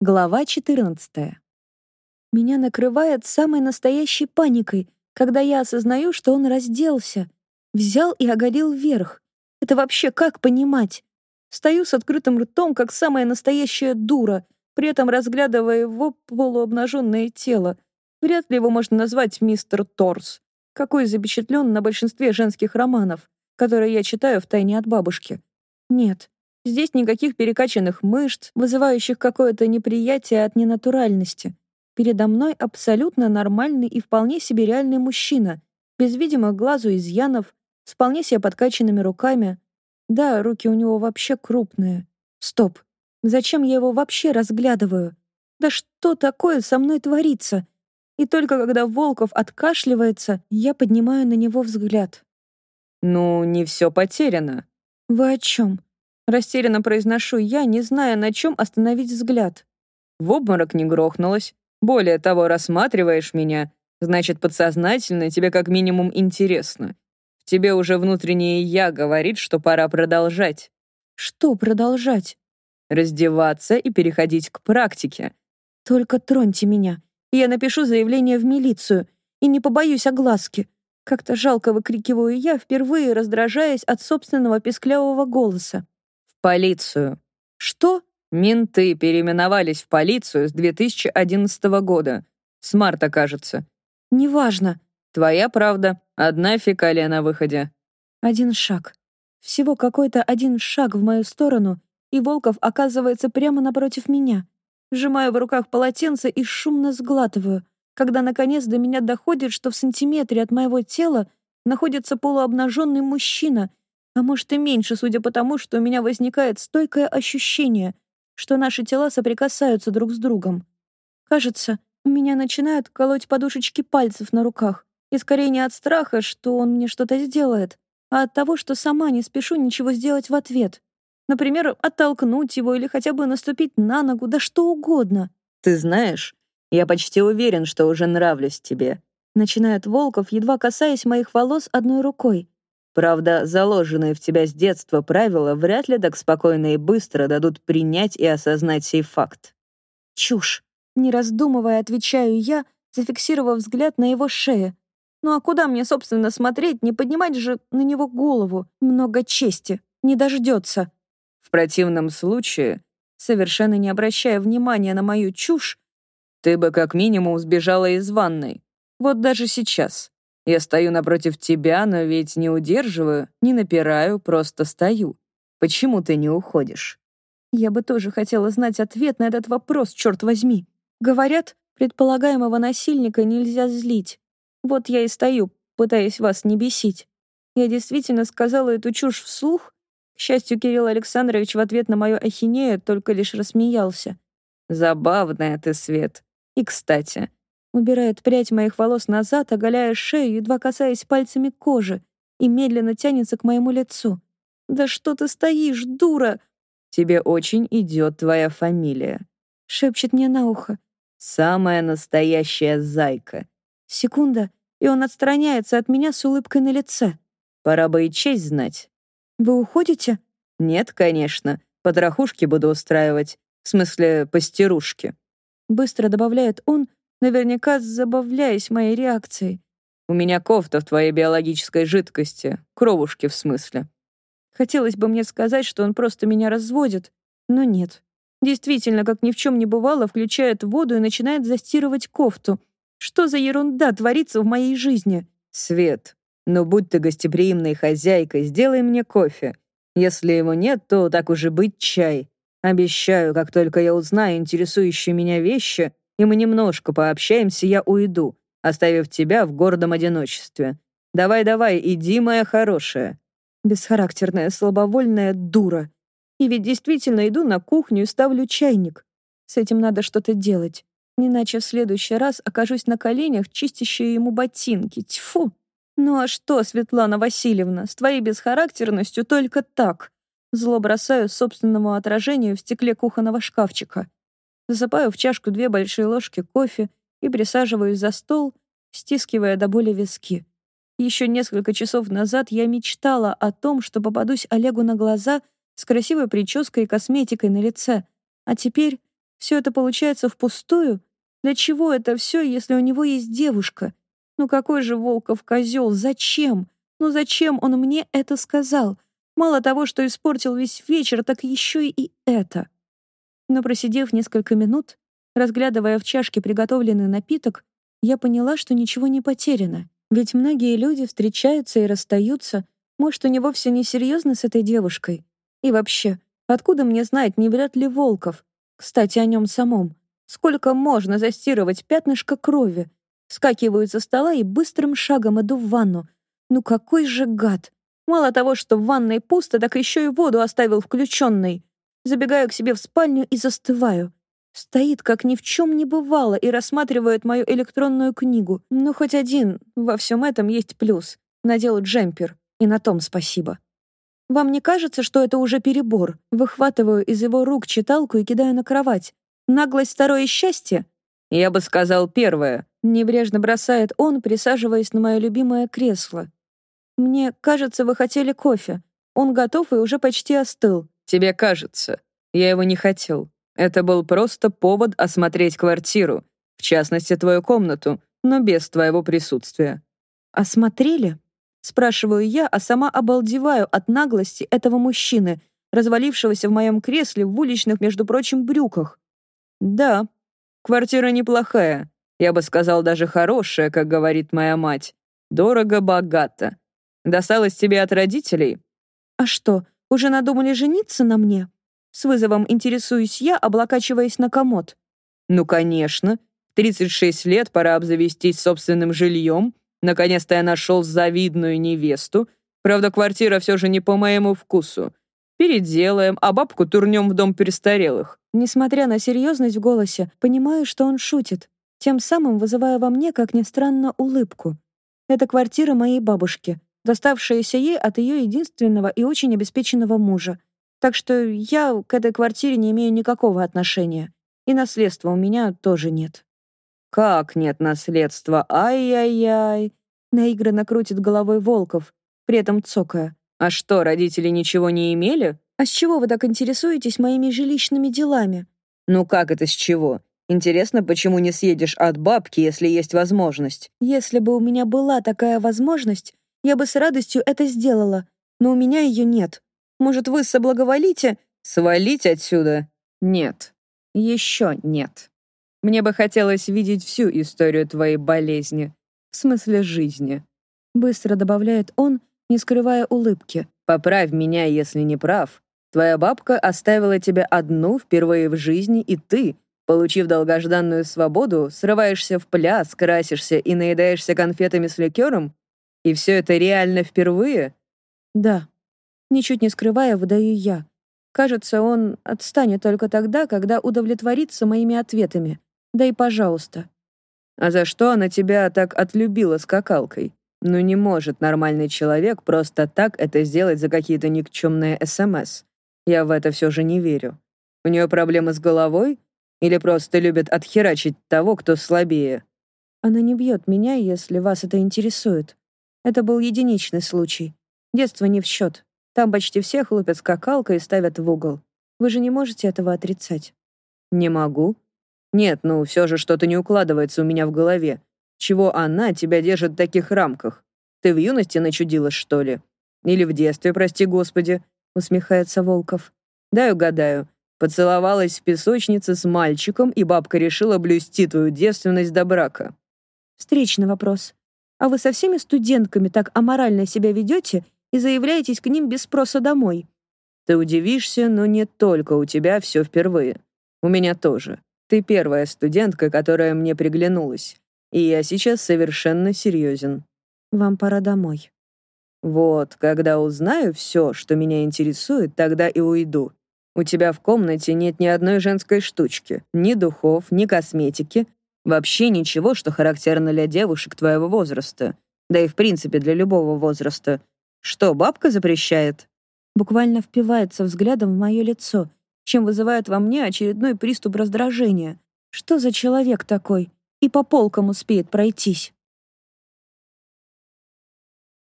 Глава 14. Меня накрывает самой настоящей паникой, когда я осознаю, что он разделся, взял и оголил вверх. Это вообще как понимать? Стою с открытым ртом, как самая настоящая дура, при этом разглядывая его полуобнаженное тело. Вряд ли его можно назвать мистер Торс, какой запечатлен на большинстве женских романов, которые я читаю в тайне от бабушки. Нет, Здесь никаких перекачанных мышц, вызывающих какое-то неприятие от ненатуральности. Передо мной абсолютно нормальный и вполне себе реальный мужчина, без видимых глазу изъянов, с вполне себе подкачанными руками. Да, руки у него вообще крупные. Стоп. Зачем я его вообще разглядываю? Да что такое со мной творится? И только когда Волков откашливается, я поднимаю на него взгляд. «Ну, не все потеряно». «Вы о чем?» Растерянно произношу я, не зная, на чем остановить взгляд. В обморок не грохнулась. Более того, рассматриваешь меня, значит, подсознательно тебе как минимум интересно. В тебе уже внутреннее «я» говорит, что пора продолжать. Что продолжать? Раздеваться и переходить к практике. Только троньте меня, и я напишу заявление в милицию, и не побоюсь огласки. Как-то жалко выкрикиваю я, впервые раздражаясь от собственного песклявого голоса полицию». «Что?» «Менты переименовались в полицию с 2011 года. С марта, кажется». «Неважно». «Твоя правда. Одна фекалия на выходе». Один шаг. Всего какой-то один шаг в мою сторону, и Волков оказывается прямо напротив меня. Сжимаю в руках полотенце и шумно сглатываю, когда наконец до меня доходит, что в сантиметре от моего тела находится полуобнаженный мужчина, а может и меньше, судя по тому, что у меня возникает стойкое ощущение, что наши тела соприкасаются друг с другом. Кажется, меня начинают колоть подушечки пальцев на руках, и скорее не от страха, что он мне что-то сделает, а от того, что сама не спешу ничего сделать в ответ. Например, оттолкнуть его или хотя бы наступить на ногу, да что угодно. «Ты знаешь, я почти уверен, что уже нравлюсь тебе», начинает Волков, едва касаясь моих волос одной рукой. Правда, заложенные в тебя с детства правила вряд ли так спокойно и быстро дадут принять и осознать сей факт. Чушь. Не раздумывая, отвечаю я, зафиксировав взгляд на его шее. Ну а куда мне, собственно, смотреть, не поднимать же на него голову? Много чести. Не дождется. В противном случае, совершенно не обращая внимания на мою чушь, ты бы как минимум сбежала из ванной. Вот даже сейчас. Я стою напротив тебя, но ведь не удерживаю, не напираю, просто стою. Почему ты не уходишь?» Я бы тоже хотела знать ответ на этот вопрос, черт возьми. Говорят, предполагаемого насильника нельзя злить. Вот я и стою, пытаясь вас не бесить. Я действительно сказала эту чушь вслух. К счастью, Кирилл Александрович в ответ на мою ахинею только лишь рассмеялся. «Забавная ты, Свет. И, кстати, Убирает прядь моих волос назад, оголяя шею, едва касаясь пальцами кожи, и медленно тянется к моему лицу. «Да что ты стоишь, дура?» «Тебе очень идет твоя фамилия», — шепчет мне на ухо. «Самая настоящая зайка». Секунда, и он отстраняется от меня с улыбкой на лице. «Пора бы и честь знать». «Вы уходите?» «Нет, конечно. Потрохушки буду устраивать. В смысле, постирушки». Быстро добавляет он, наверняка забавляясь моей реакцией. «У меня кофта в твоей биологической жидкости. Кровушки, в смысле». Хотелось бы мне сказать, что он просто меня разводит, но нет. Действительно, как ни в чем не бывало, включает воду и начинает застирывать кофту. Что за ерунда творится в моей жизни? Свет, ну будь ты гостеприимной хозяйкой, сделай мне кофе. Если его нет, то так уже быть чай. Обещаю, как только я узнаю интересующие меня вещи, и мы немножко пообщаемся, я уйду, оставив тебя в гордом одиночестве. Давай-давай, иди, моя хорошая». Бесхарактерная, слабовольная дура. И ведь действительно иду на кухню и ставлю чайник. С этим надо что-то делать. Иначе в следующий раз окажусь на коленях, чистящие ему ботинки. Тьфу! Ну а что, Светлана Васильевна, с твоей бесхарактерностью только так. Зло бросаю собственному отражению в стекле кухонного шкафчика. Засыпаю в чашку две большие ложки кофе и присаживаюсь за стол, стискивая до боли виски. Еще несколько часов назад я мечтала о том, что попадусь Олегу на глаза с красивой прической и косметикой на лице, а теперь Все это получается впустую? Для чего это все, если у него есть девушка? Ну какой же Волков козел? Зачем? Ну зачем он мне это сказал? Мало того, что испортил весь вечер, так еще и это. Но просидев несколько минут, разглядывая в чашке приготовленный напиток, я поняла, что ничего не потеряно. Ведь многие люди встречаются и расстаются. Может, у него все несерьезно с этой девушкой? И вообще, откуда мне знать, не вряд ли Волков? Кстати, о нем самом. Сколько можно застирывать пятнышко крови? Скакиваю со стола и быстрым шагом иду в ванну. Ну какой же гад! Мало того, что в ванной пусто, так еще и воду оставил включенной. Забегаю к себе в спальню и застываю. Стоит, как ни в чем не бывало, и рассматривает мою электронную книгу. Ну, хоть один, во всем этом есть плюс. Надел джемпер, и на том спасибо. Вам не кажется, что это уже перебор? Выхватываю из его рук читалку и кидаю на кровать. Наглость второе счастье? Я бы сказал первое. Небрежно бросает он, присаживаясь на мое любимое кресло. Мне кажется, вы хотели кофе. Он готов и уже почти остыл. Тебе кажется. Я его не хотел. Это был просто повод осмотреть квартиру, в частности, твою комнату, но без твоего присутствия. «Осмотрели?» Спрашиваю я, а сама обалдеваю от наглости этого мужчины, развалившегося в моем кресле в уличных, между прочим, брюках. «Да, квартира неплохая. Я бы сказал, даже хорошая, как говорит моя мать. Дорого-богато. Досталось тебе от родителей?» «А что, уже надумали жениться на мне?» С вызовом интересуюсь я, облокачиваясь на комод. «Ну, конечно. 36 лет пора обзавестись собственным жильем. Наконец-то я нашел завидную невесту. Правда, квартира все же не по моему вкусу. Переделаем, а бабку турнем в дом престарелых». Несмотря на серьезность в голосе, понимаю, что он шутит, тем самым вызывая во мне, как ни странно, улыбку. Это квартира моей бабушки, доставшаяся ей от ее единственного и очень обеспеченного мужа. Так что я к этой квартире не имею никакого отношения. И наследства у меня тоже нет. «Как нет наследства? Ай-яй-яй!» Наигранно крутит головой Волков, при этом цокая. «А что, родители ничего не имели?» «А с чего вы так интересуетесь моими жилищными делами?» «Ну как это с чего? Интересно, почему не съедешь от бабки, если есть возможность?» «Если бы у меня была такая возможность, я бы с радостью это сделала, но у меня ее нет. Может, вы соблаговолите?» «Свалить отсюда?» «Нет. Еще нет. Мне бы хотелось видеть всю историю твоей болезни. В смысле жизни». Быстро добавляет он, не скрывая улыбки. «Поправь меня, если не прав. Твоя бабка оставила тебя одну впервые в жизни, и ты, получив долгожданную свободу, срываешься в пляс, красишься и наедаешься конфетами с ликером? И все это реально впервые?» «Да», Ничуть не скрывая, выдаю я. Кажется, он отстанет только тогда, когда удовлетворится моими ответами. Да и пожалуйста. А за что она тебя так отлюбила скакалкой? Ну не может нормальный человек просто так это сделать за какие-то никчемные СМС. Я в это все же не верю. У нее проблемы с головой? Или просто любит отхерачить того, кто слабее? Она не бьет меня, если вас это интересует. Это был единичный случай. Детство не в счет. Там почти все хлопят скакалкой и ставят в угол. Вы же не можете этого отрицать. Не могу. Нет, ну все же что-то не укладывается у меня в голове. Чего она тебя держит в таких рамках? Ты в юности начудилась, что ли? Или в детстве, прости господи, усмехается Волков. Дай угадаю. Поцеловалась в песочнице с мальчиком, и бабка решила блюсти твою девственность до брака. Встречный вопрос. А вы со всеми студентками так аморально себя ведете и заявляетесь к ним без спроса домой. Ты удивишься, но не только у тебя все впервые. У меня тоже. Ты первая студентка, которая мне приглянулась. И я сейчас совершенно серьезен. Вам пора домой. Вот, когда узнаю все, что меня интересует, тогда и уйду. У тебя в комнате нет ни одной женской штучки, ни духов, ни косметики, вообще ничего, что характерно для девушек твоего возраста, да и в принципе для любого возраста. Что, бабка запрещает? Буквально впивается взглядом в мое лицо, чем вызывает во мне очередной приступ раздражения. Что за человек такой? И по полкам успеет пройтись.